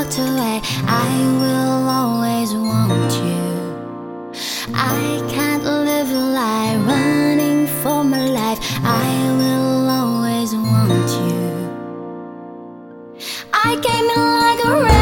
walked away, I will always want you. I can't live a lie running for my life. I will always want you. I came in like a wreck.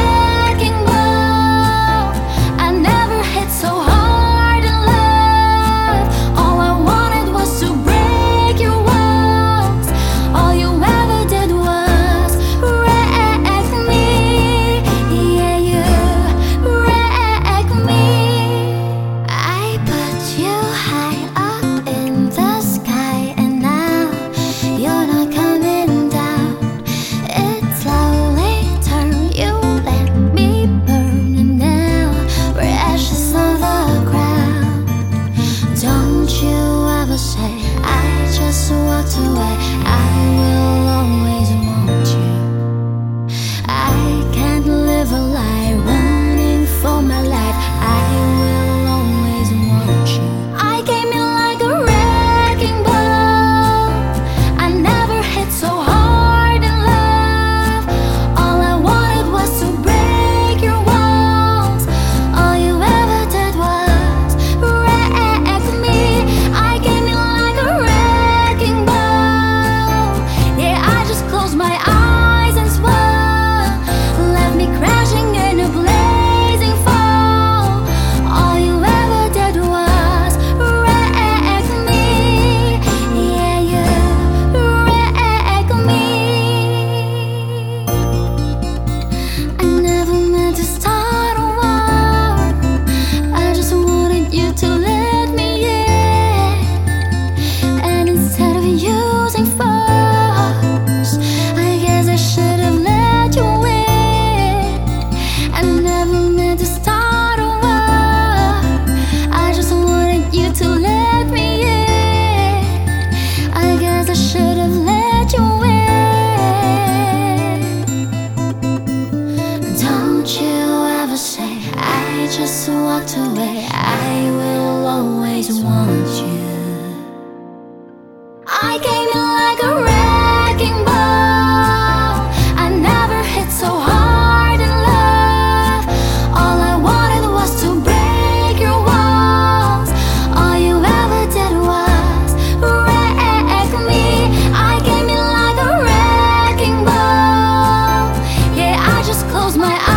just walked away, I will always want you. I came in like a wrecking ball. I never hit so hard in love. All I wanted was to break your walls. All you ever did was wreck me. I came in like a wrecking ball. Yeah, I just closed my eyes.